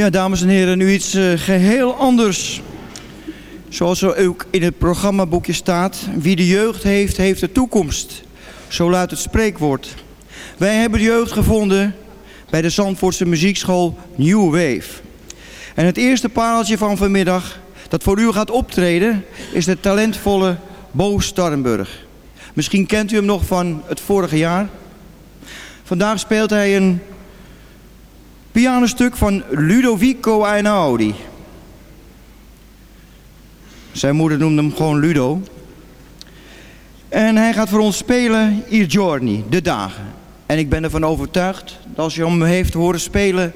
Ja, dames en heren, nu iets uh, geheel anders. Zoals er ook in het programmaboekje staat... wie de jeugd heeft, heeft de toekomst. Zo luidt het spreekwoord. Wij hebben de jeugd gevonden bij de Zandvoortse muziekschool New Wave. En het eerste pareltje van vanmiddag dat voor u gaat optreden... is de talentvolle Bo Starrenburg. Misschien kent u hem nog van het vorige jaar. Vandaag speelt hij een pianostuk van Ludovico Einaudi. Zijn moeder noemde hem gewoon Ludo. En hij gaat voor ons spelen I Giorni, de dagen. En ik ben ervan overtuigd dat als je hem heeft horen spelen...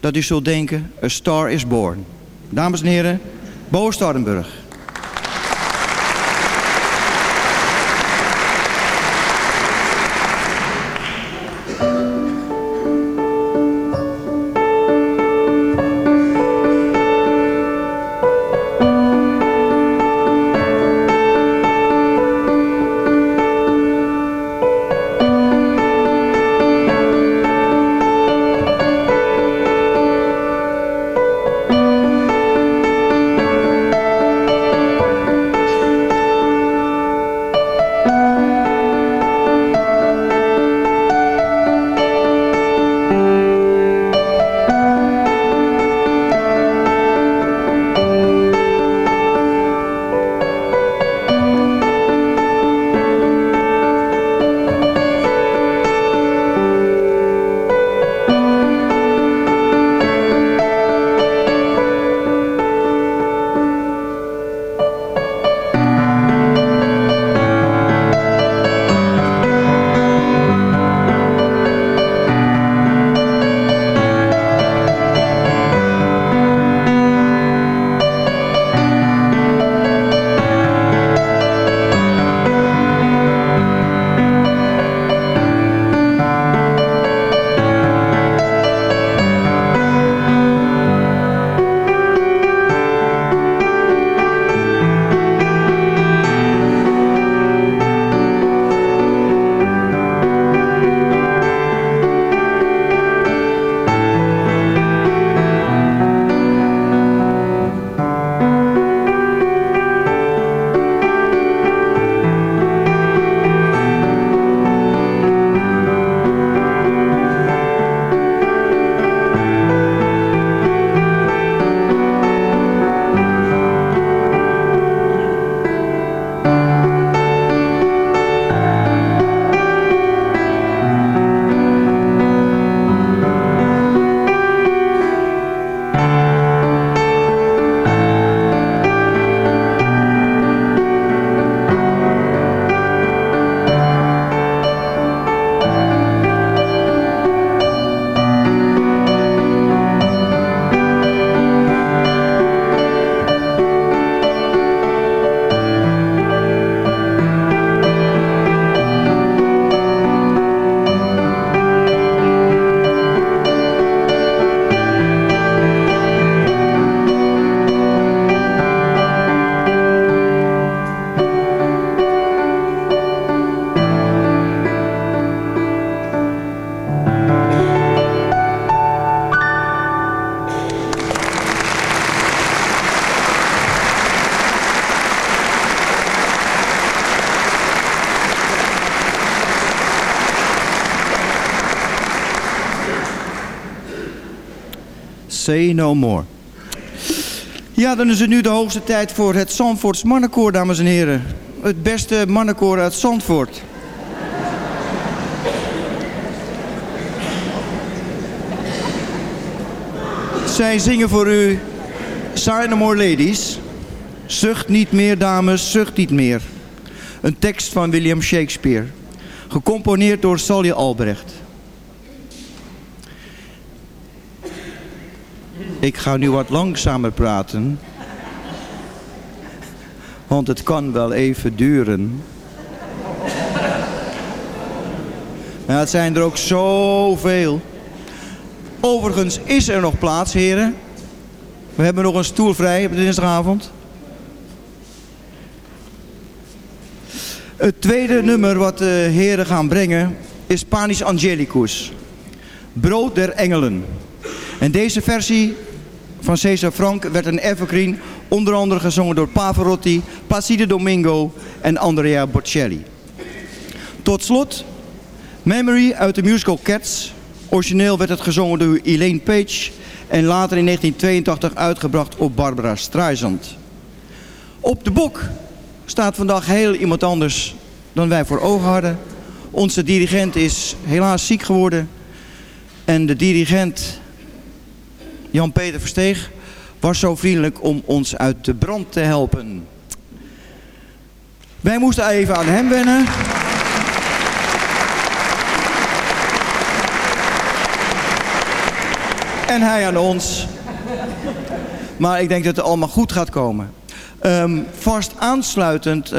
dat u zult denken, A Star is Born. Dames en heren, Bo Stardenburg. No more. Ja, dan is het nu de hoogste tijd voor het Zandvoorts mannenkoor, dames en heren. Het beste mannenkoor uit Zandvoort. Zij zingen voor u Sign No More Ladies. Zucht niet meer, dames, zucht niet meer. Een tekst van William Shakespeare. Gecomponeerd door Sally Albrecht. Ik ga nu wat langzamer praten. Want het kan wel even duren. Ja, het zijn er ook zoveel. Overigens is er nog plaats, heren. We hebben nog een stoel vrij op dinsdagavond. Het tweede nummer wat de heren gaan brengen is Panis Angelicus. Brood der Engelen. En deze versie van Cesar Frank werd een evergreen, onder andere gezongen door Pavarotti, Placido Domingo en Andrea Bocelli. Tot slot, Memory uit de musical Cats. Origineel werd het gezongen door Elaine Page en later in 1982 uitgebracht op Barbara Streisand. Op de bok staat vandaag heel iemand anders dan wij voor ogen hadden. Onze dirigent is helaas ziek geworden. En de dirigent Jan-Peter Versteeg was zo vriendelijk om ons uit de brand te helpen. Wij moesten even aan hem wennen. En hij aan ons. Maar ik denk dat het allemaal goed gaat komen. Um, vast aansluitend uh,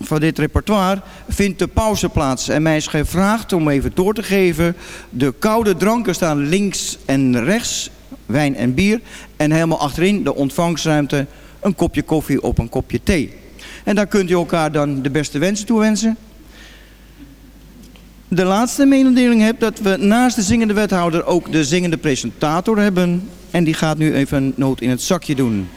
van dit repertoire vindt de pauze plaats. En mij is gevraagd om even door te geven. De koude dranken staan links en rechts. Wijn en bier. En helemaal achterin de ontvangstruimte. Een kopje koffie op een kopje thee. En daar kunt u elkaar dan de beste wensen toewensen. De laatste mededeling heb dat we naast de zingende wethouder ook de zingende presentator hebben. En die gaat nu even een noot in het zakje doen.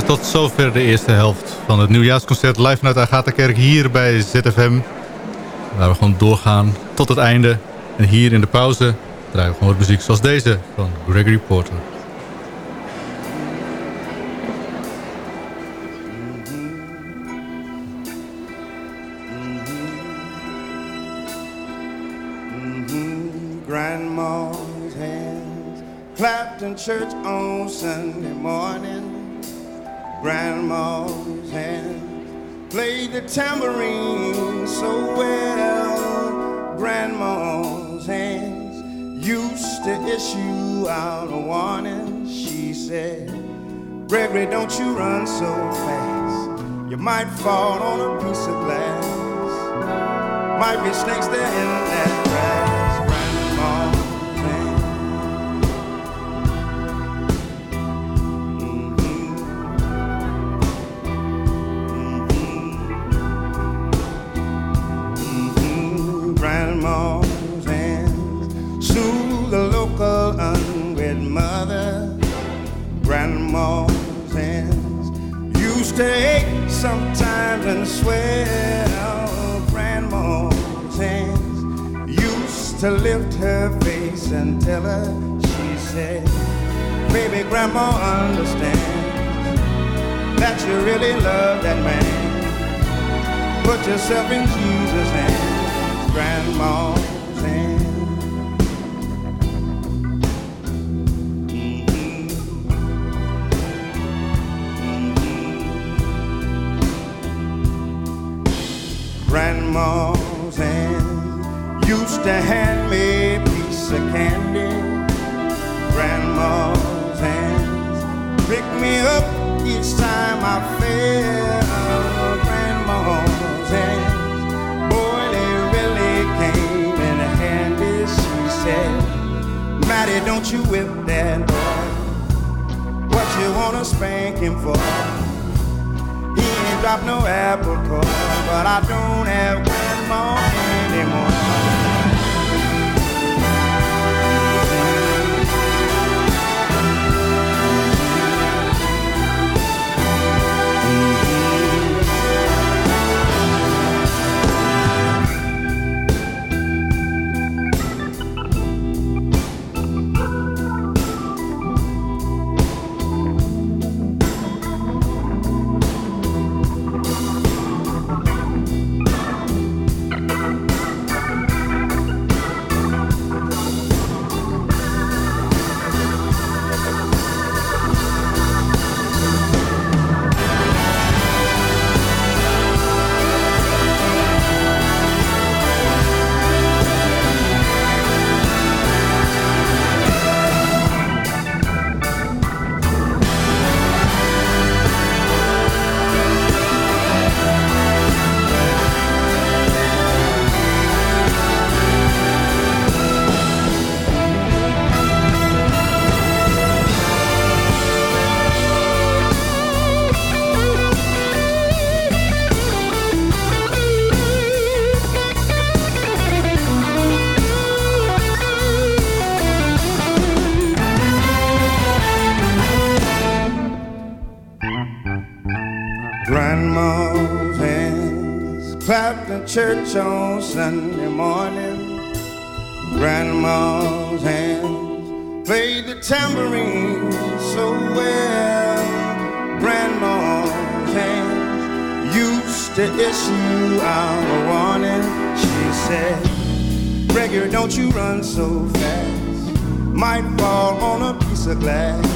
Tot zover de eerste helft van het nieuwjaarsconcert live vanuit Agatha-kerk hier bij ZFM. Waar we gewoon doorgaan tot het einde. En hier in de pauze draaien we gewoon muziek zoals deze van Gregory Porter. Grandma's hands clapped in church on Sunday morning. Grandma's hands played the tambourine so well. Grandma's hands used to issue out a warning. She said, Gregory, don't you run so fast. You might fall on a piece of glass. Might be snakes there in that grass. To lift her face and tell her she said baby grandma understands that you really love that man. Put yourself in jesus hands grandma grandma's hand used to hand me a piece of candy. Grandma's hands pick me up each time I fell. Grandma's hands, boy, they really came in handy. She said, Maddie, don't you whip that boy. What you wanna spank him for? drop no apple core, but I don't have grandma anymore. Church on Sunday morning. Grandma's hands played the tambourine so well. Grandma's hands used to issue out a warning. She said, Gregory, don't you run so fast. Might fall on a piece of glass.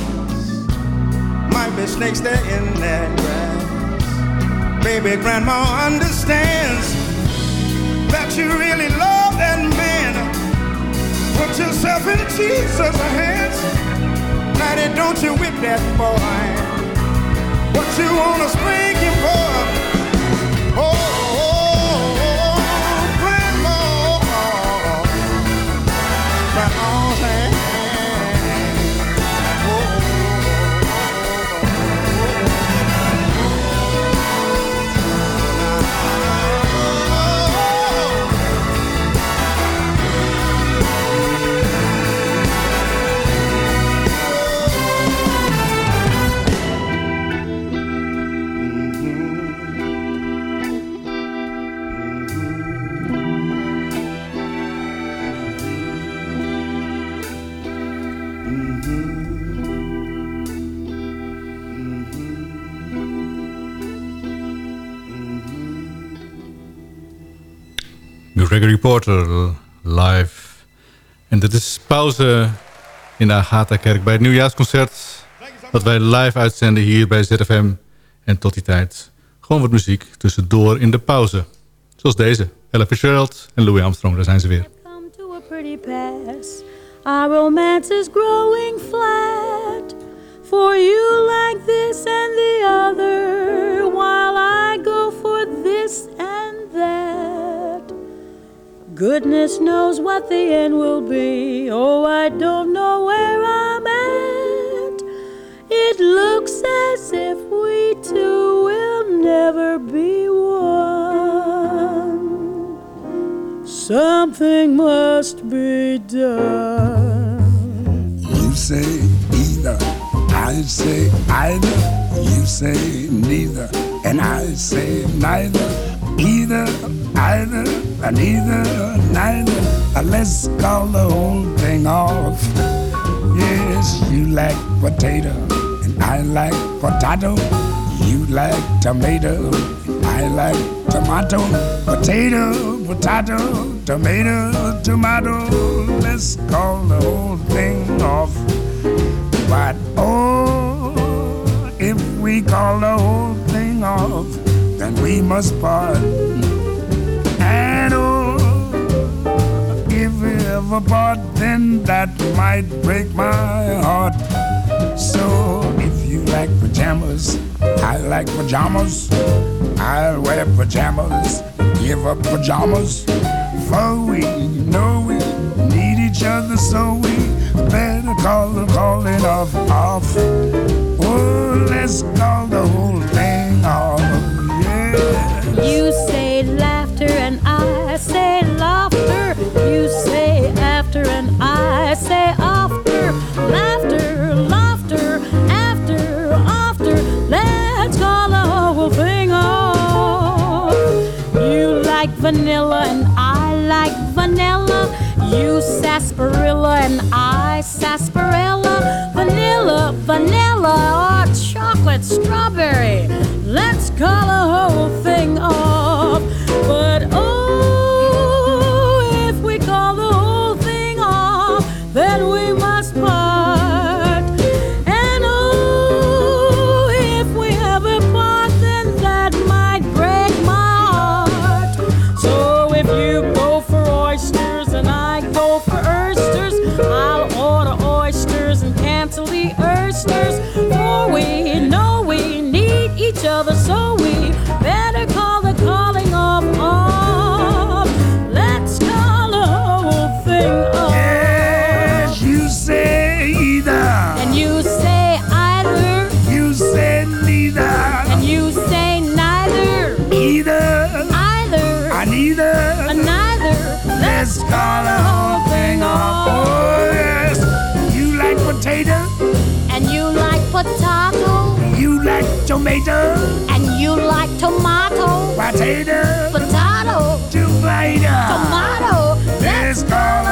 Might be snakes there in that grass. Baby, grandma understands that you really love that man. Put yourself in Jesus' hands. Now, don't you whip that boy. What you wanna spank him for? Gregory Porter live. En dit is pauze in de Agatha-kerk bij het nieuwjaarsconcert... dat wij live uitzenden hier bij ZFM. En tot die tijd gewoon wat muziek tussendoor in de pauze. Zoals deze, Ella Fitzgerald en Louis Armstrong, daar zijn ze weer. Come to a pretty pass. Our romance is growing flat. For you like this and the Goodness knows what the end will be. Oh, I don't know where I'm at. It looks as if we two will never be one. Something must be done. You say either, I say either. You say neither, and I say neither. Either, either, and either, neither. Let's call the whole thing off. Yes, you like potato, and I like potato. You like tomato, and I like tomato. Potato, potato, tomato, tomato. Let's call the whole thing off. But oh, if we call the whole thing off, then we must part. And oh, if we ever part, then that might break my heart. So if you like pajamas, I like pajamas. I'll wear pajamas, give up pajamas. For we know we need each other, so we better call the calling off off. Oh, let's call the sarsaparilla and I sarsaparilla. Vanilla, vanilla, or chocolate strawberry. Let's call the whole thing off. Tomato. and you like tomato, Potato. potato, Tomato. tomato. Let's call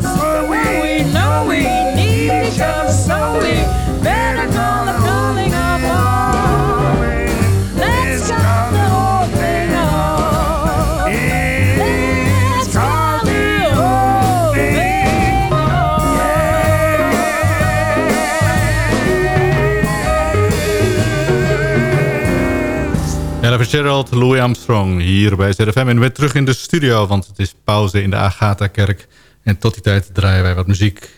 pajamas. For we, We know we need each other, so we better call the calling of all. Let's call the whole thing off. It's called the whole thing. Ella Fitzgerald, Louis Armstrong hier bij ZFM. En weer terug in de studio, want het is pauze in de Agatha-kerk. En tot die tijd draaien wij wat muziek.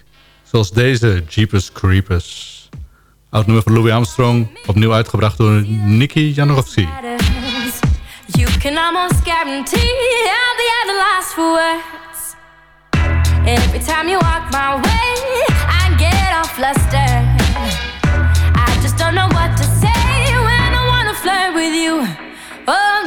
Zoals deze, Jeepers Creepers. Oud nummer van Louis Armstrong, opnieuw uitgebracht door Nicky Janorovsky. You can almost guarantee at the last words. Every time you walk my way, I get all flustered. I just don't know what to say when I wanna flirt with you. Oh,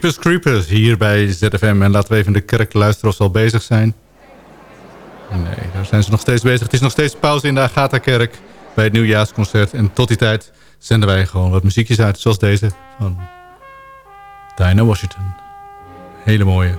Jeepers Creepers hier bij ZFM. En laten we even de kerk luisteren of ze al bezig zijn. Nee, daar zijn ze nog steeds bezig. Het is nog steeds pauze in de Agatha-kerk bij het nieuwjaarsconcert. En tot die tijd zenden wij gewoon wat muziekjes uit. Zoals deze van Dinah Washington. Hele mooie.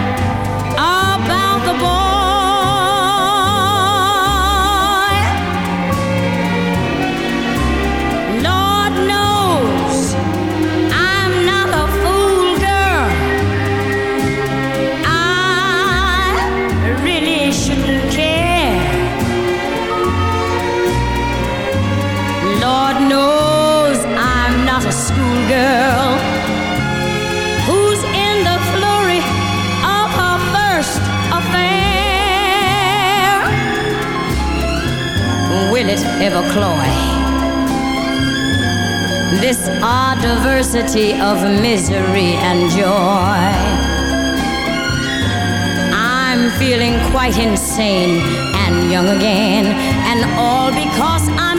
cloy? This odd diversity of misery and joy. I'm feeling quite insane and young again, and all because I'm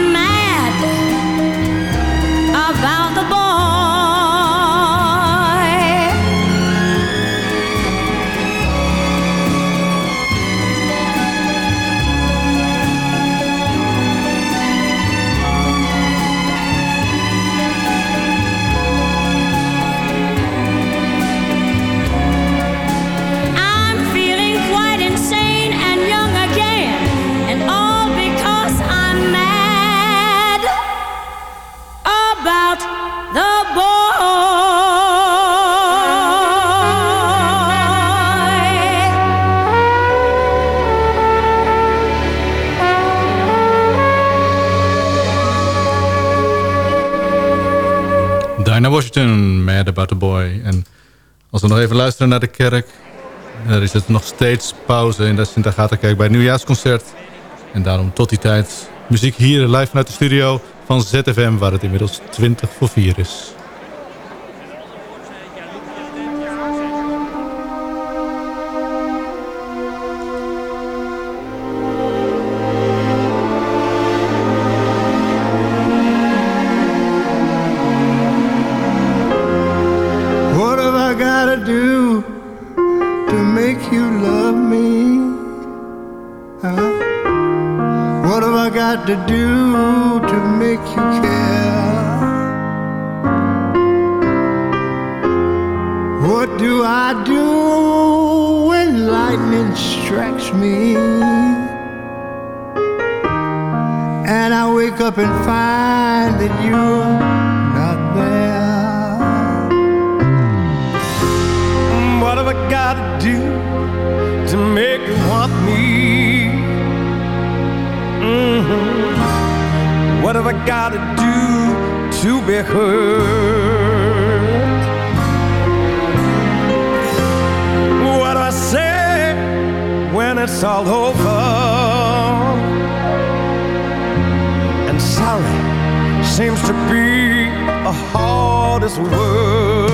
Mad About the Boy. En als we nog even luisteren naar de kerk... er is het nog steeds pauze in de Sint-Agatha-kerk bij het nieuwjaarsconcert. En daarom tot die tijd muziek hier live vanuit de studio van ZFM... waar het inmiddels 20 voor 4 is. And I wake up and find that you're not there. What have I got to do to make you want me? Mhm. What have I got to do to be heard? What do I say when it's all over? Sorry seems to be the hardest word.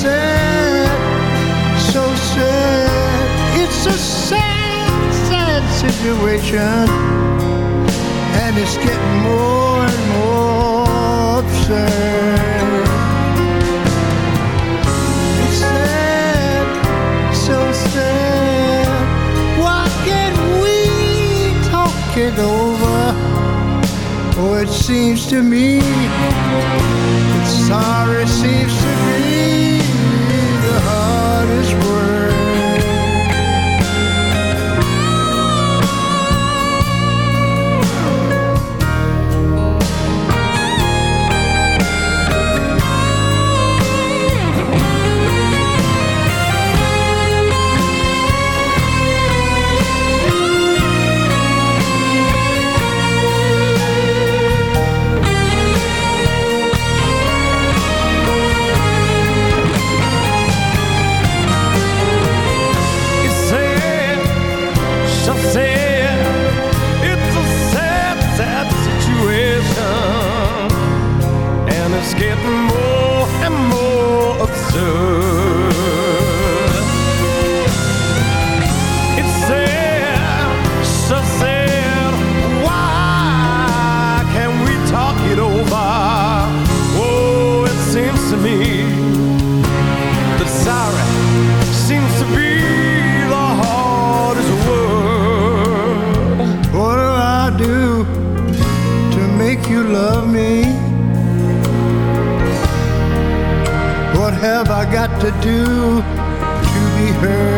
sad, so sad. It's a sad, sad situation, and it's getting more and more absurd. It over? Oh, it seems to me that sorry seems to be getting more and more absurd. Got to do to be heard?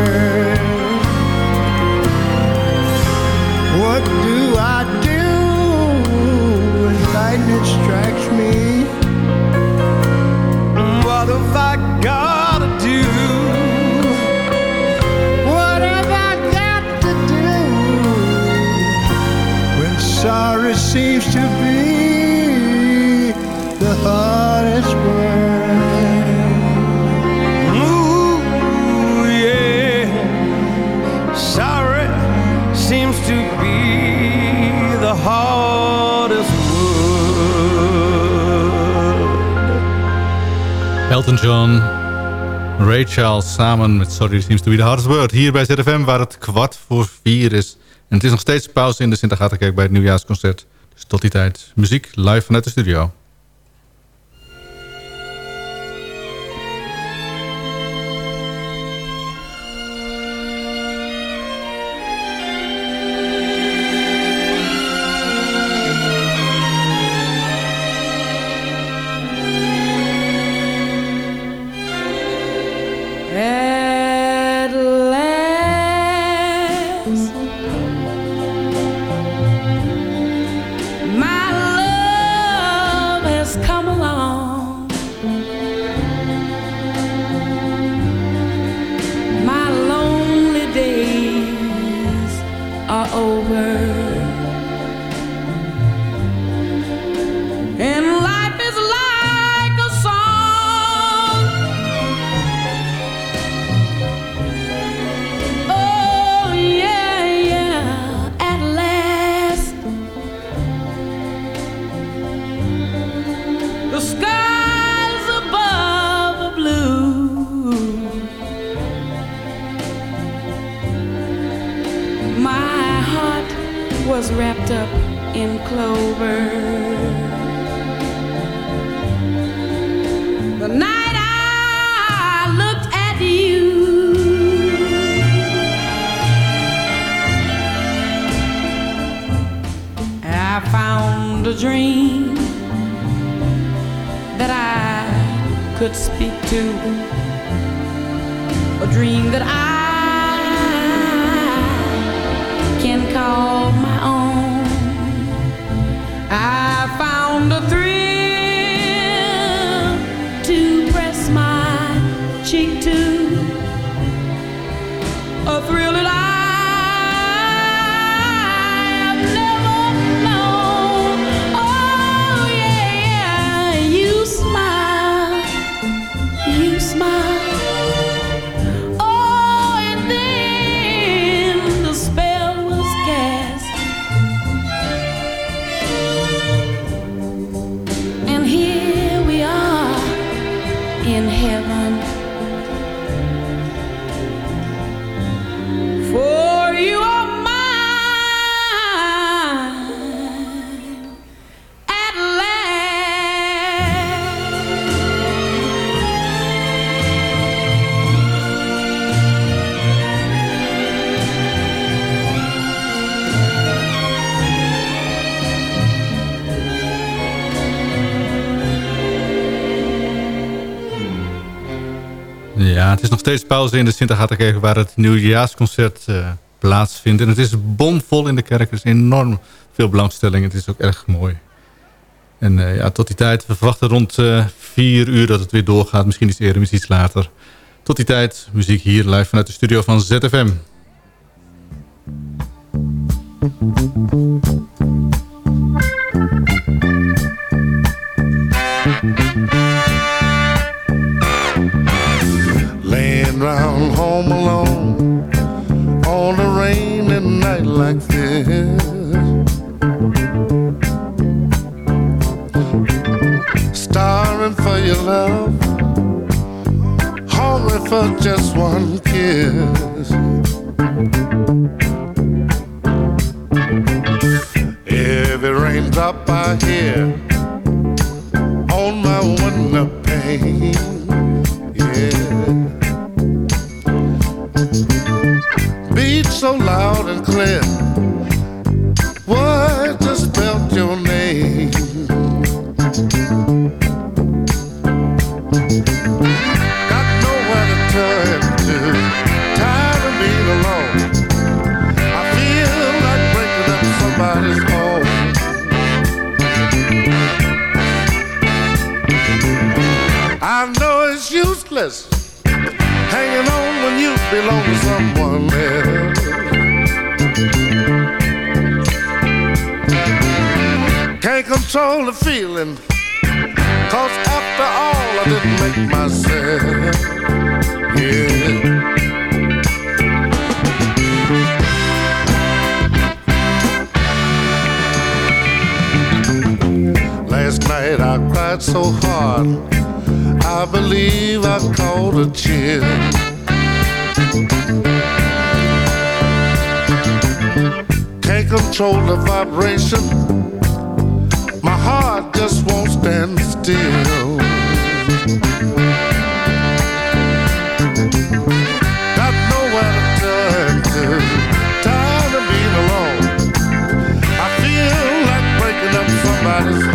John, Ray Charles samen met Sorry Seems to be the hardest word. Hier bij ZFM waar het kwart voor vier is. En het is nog steeds pauze in de sint kerk bij het nieuwjaarsconcert. Dus tot die tijd muziek live vanuit de studio. Het is nog steeds pauze in de sint kerk waar het nieuwjaarsconcert eh, plaatsvindt. En het is bomvol in de kerk. Er is enorm veel belangstelling. Het is ook erg mooi. En eh, ja, tot die tijd, we verwachten rond eh, vier uur dat het weer doorgaat. Misschien iets eerder, misschien iets later. Tot die tijd, muziek hier live vanuit de studio van ZFM. Round home alone on a rainy night like this. Starring for your love, hungry for just one kiss. Every raindrop I hear on my window pane. So loud and clear. What just spelled your name? Got nowhere to turn to. Tired of being alone. I feel like breaking up somebody's home. I know it's useless hanging on when you belong to someone control the feeling, cause after all, I didn't make myself. Yeah. Last night I cried so hard. I believe I caught a chill. Can't control the vibration. Just won't stand still. Got nowhere to turn to. Tired of being alone. I feel like breaking up somebody's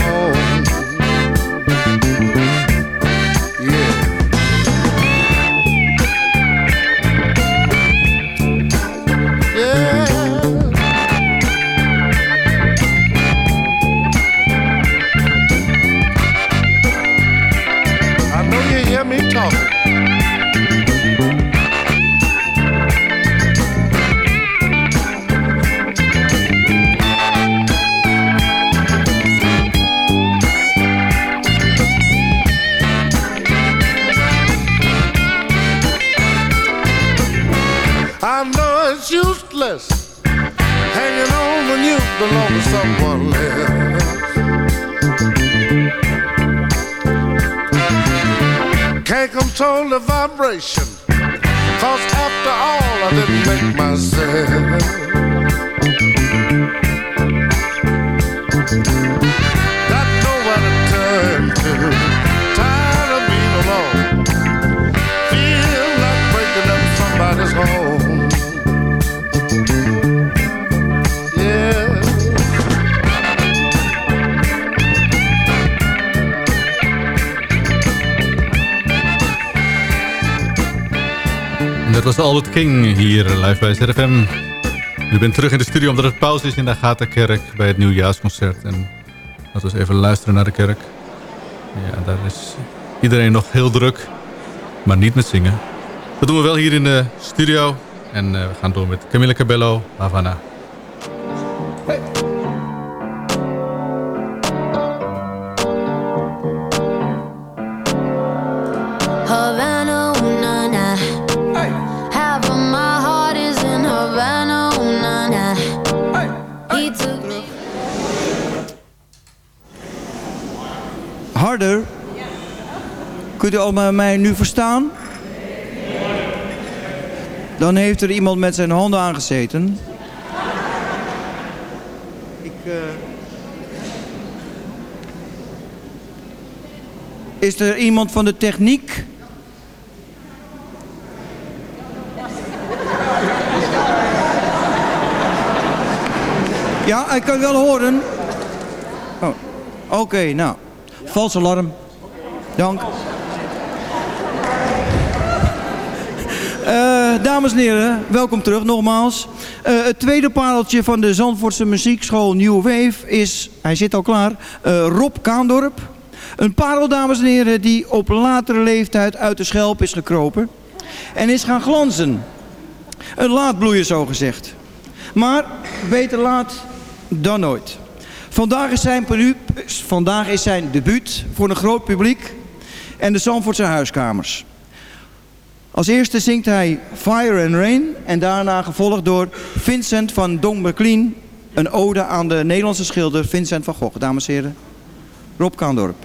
control the vibration, cause after all, I didn't make myself. Was Albert King hier live bij ZFM. U bent terug in de studio omdat het pauze is in de Agatha-kerk bij het nieuwjaarsconcert. En laten we eens even luisteren naar de kerk. Ja, daar is iedereen nog heel druk, maar niet met zingen. Dat doen we wel hier in de studio. En uh, we gaan door met Camilla Cabello, Havana. Kunt u allemaal mij nu verstaan? Dan heeft er iemand met zijn handen aangezeten. Ik, eh, Is er iemand van de techniek? Ja, ik kan wel horen. Oh, Oké, nou. Vals alarm. Dank. Eh, dames en heren, welkom terug nogmaals. Eh, het tweede pareltje van de Zandvoortse muziekschool New Wave is, hij zit al klaar, eh, Rob Kaandorp. Een parel, dames en heren, die op latere leeftijd uit de schelp is gekropen. En is gaan glanzen. Een laadbloeier zo gezegd. Maar beter laat dan nooit. Vandaag is zijn, vandaag is zijn debuut voor een groot publiek en de Zandvoortse huiskamers. Als eerste zingt hij Fire and Rain en daarna gevolgd door Vincent van Dong McLean. Een ode aan de Nederlandse schilder Vincent van Gogh. Dames en heren, Rob Kaandorp.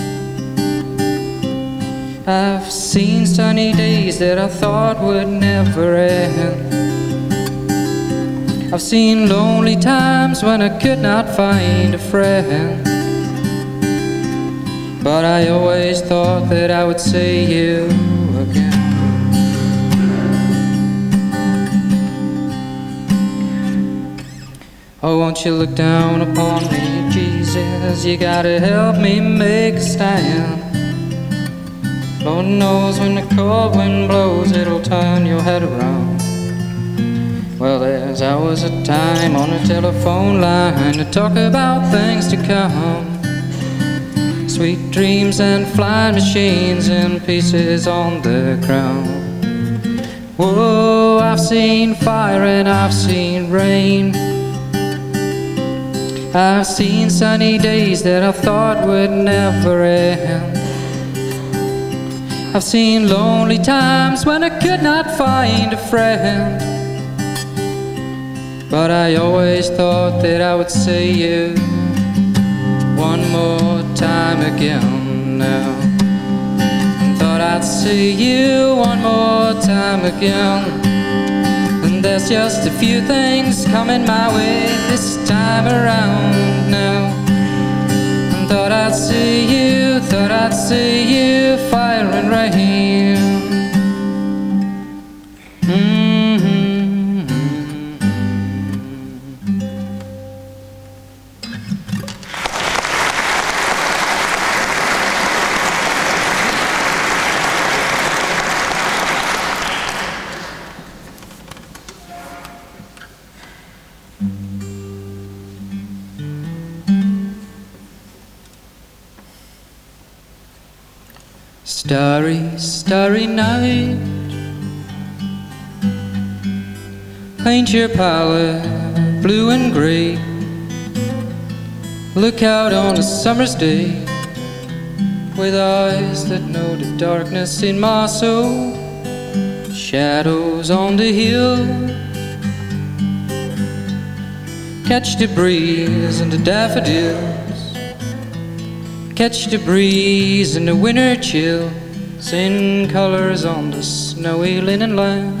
I've seen sunny days that I thought would never end. I've seen lonely times when I could not find a friend. But I always thought that I would see you again. Oh, won't you look down upon me, Jesus? You gotta help me make a stand. Lord knows when the cold wind blows, it'll turn your head around. Well, there's hours of time on a telephone line to talk about things to come. Sweet dreams and flying machines and pieces on the ground. Whoa, I've seen fire and I've seen rain. I've seen sunny days that I thought would never end. I've seen lonely times when I could not find a friend. But I always thought that I would see you one more time again now. Thought I'd see you one more time again. And there's just a few things coming my way this time around now. And thought I'd see you, thought I'd see you, fire and rain. Mhm. Paint your palette blue and gray. Look out on a summer's day with eyes that know the darkness in my soul. Shadows on the hill. Catch the breeze and the daffodils. Catch the breeze and the winter chills in colors on the snowy linen land.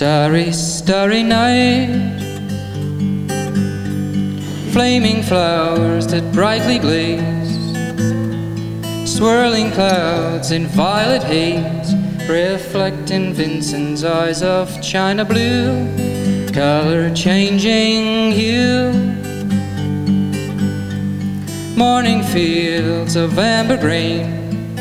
Starry, starry night. Flaming flowers that brightly glaze. Swirling clouds in violet haze. Reflecting Vincent's eyes of china blue. Color changing hue. Morning fields of amber grain.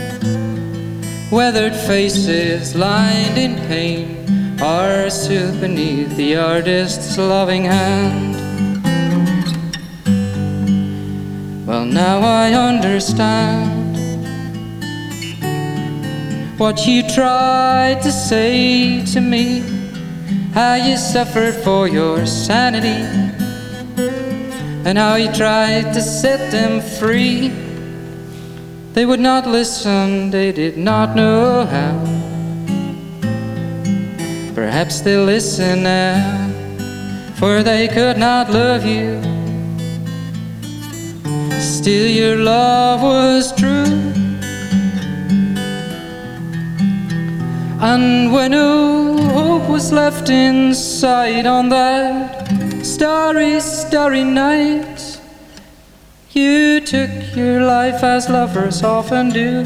Weathered faces lined in pain are soothed beneath the artist's loving hand. Well, now I understand what you tried to say to me, how you suffered for your sanity, and how you tried to set them free. They would not listen, they did not know how. Perhaps they'll listen now, for they could not love you. Still, your love was true. And when no hope was left inside on that starry, starry night, you took your life as lovers often do.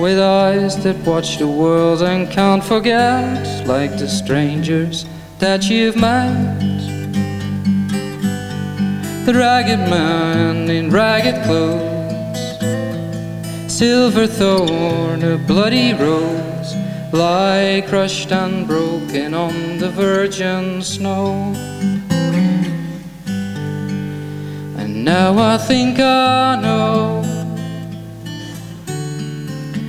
With eyes that watch the world and can't forget, like the strangers that you've met. The ragged man in ragged clothes, silver thorn, a bloody rose, lie crushed and broken on the virgin snow. And now I think I know